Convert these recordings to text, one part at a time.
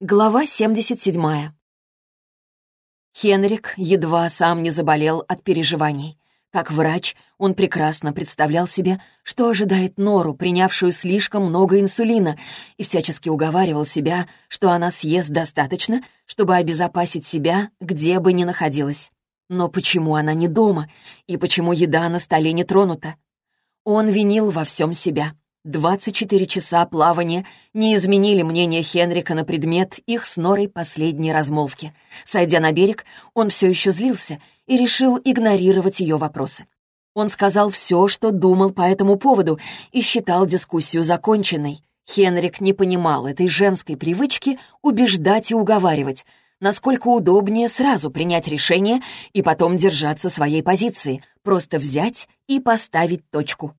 Глава 77. Хенрик едва сам не заболел от переживаний. Как врач, он прекрасно представлял себе, что ожидает Нору, принявшую слишком много инсулина, и всячески уговаривал себя, что она съест достаточно, чтобы обезопасить себя, где бы ни находилась. Но почему она не дома? И почему еда на столе не тронута? Он винил во всем себя. 24 часа плавания не изменили мнение Хенрика на предмет их с Норой последней размолвки. Сойдя на берег, он все еще злился и решил игнорировать ее вопросы. Он сказал все, что думал по этому поводу, и считал дискуссию законченной. Хенрик не понимал этой женской привычки убеждать и уговаривать, насколько удобнее сразу принять решение и потом держаться своей позиции, просто взять и поставить точку.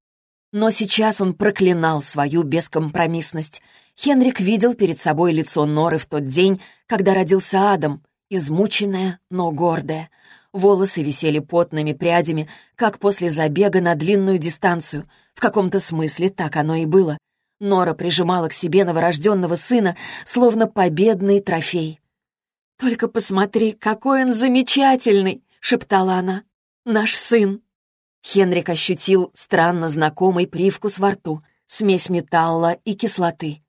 Но сейчас он проклинал свою бескомпромиссность. Хенрик видел перед собой лицо Норы в тот день, когда родился Адам, измученная, но гордая. Волосы висели потными прядями, как после забега на длинную дистанцию. В каком-то смысле так оно и было. Нора прижимала к себе новорожденного сына, словно победный трофей. «Только посмотри, какой он замечательный!» — шептала она. «Наш сын!» Хенрик ощутил странно знакомый привкус во рту, смесь металла и кислоты.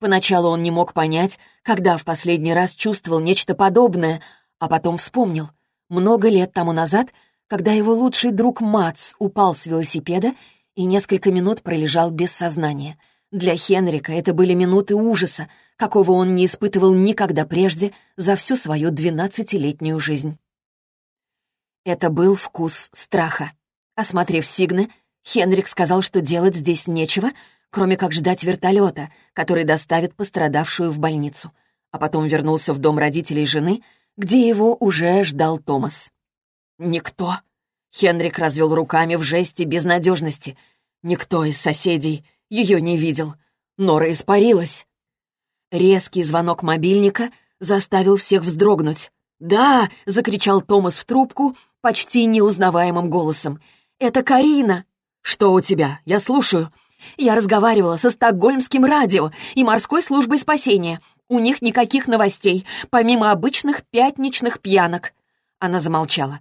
Поначалу он не мог понять, когда в последний раз чувствовал нечто подобное, а потом вспомнил. Много лет тому назад, когда его лучший друг Мац упал с велосипеда и несколько минут пролежал без сознания. Для Хенрика это были минуты ужаса, какого он не испытывал никогда прежде за всю свою двенадцатилетнюю жизнь. Это был вкус страха. Осмотрев Сигны, Хенрик сказал, что делать здесь нечего, кроме как ждать вертолета, который доставит пострадавшую в больницу. А потом вернулся в дом родителей жены, где его уже ждал Томас. «Никто!» — Хенрик развел руками в жесте безнадежности. «Никто из соседей ее не видел. Нора испарилась». Резкий звонок мобильника заставил всех вздрогнуть. «Да!» — закричал Томас в трубку почти неузнаваемым голосом. «Это Карина!» «Что у тебя? Я слушаю». «Я разговаривала со стокгольмским радио и морской службой спасения. У них никаких новостей, помимо обычных пятничных пьянок». Она замолчала.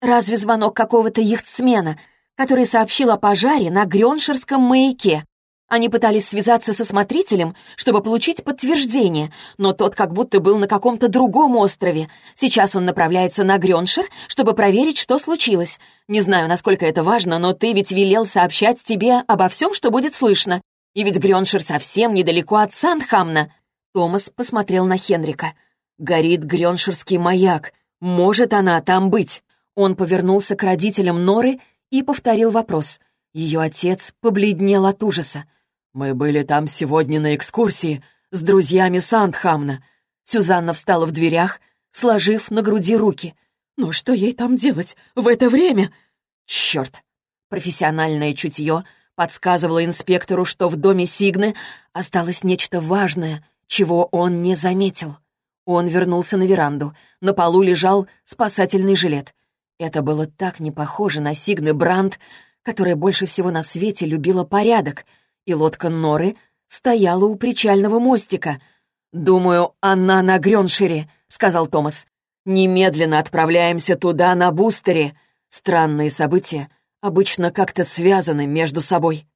«Разве звонок какого-то яхтсмена, который сообщил о пожаре на Грёнширском маяке?» Они пытались связаться со смотрителем, чтобы получить подтверждение, но тот как будто был на каком-то другом острове. Сейчас он направляется на Грёншир, чтобы проверить, что случилось. Не знаю, насколько это важно, но ты ведь велел сообщать тебе обо всем, что будет слышно. И ведь Грёншир совсем недалеко от Сандхамна. Томас посмотрел на Хенрика. «Горит Грёнширский маяк. Может она там быть?» Он повернулся к родителям Норы и повторил вопрос. Ее отец побледнел от ужаса. «Мы были там сегодня на экскурсии с друзьями Сандхамна». Сюзанна встала в дверях, сложив на груди руки. «Но что ей там делать в это время?» «Черт!» Профессиональное чутье подсказывало инспектору, что в доме Сигны осталось нечто важное, чего он не заметил. Он вернулся на веранду. На полу лежал спасательный жилет. Это было так не похоже на Сигны Бранд, которая больше всего на свете любила порядок — и лодка Норы стояла у причального мостика. «Думаю, она на Грёншире», — сказал Томас. «Немедленно отправляемся туда на бустере. Странные события обычно как-то связаны между собой».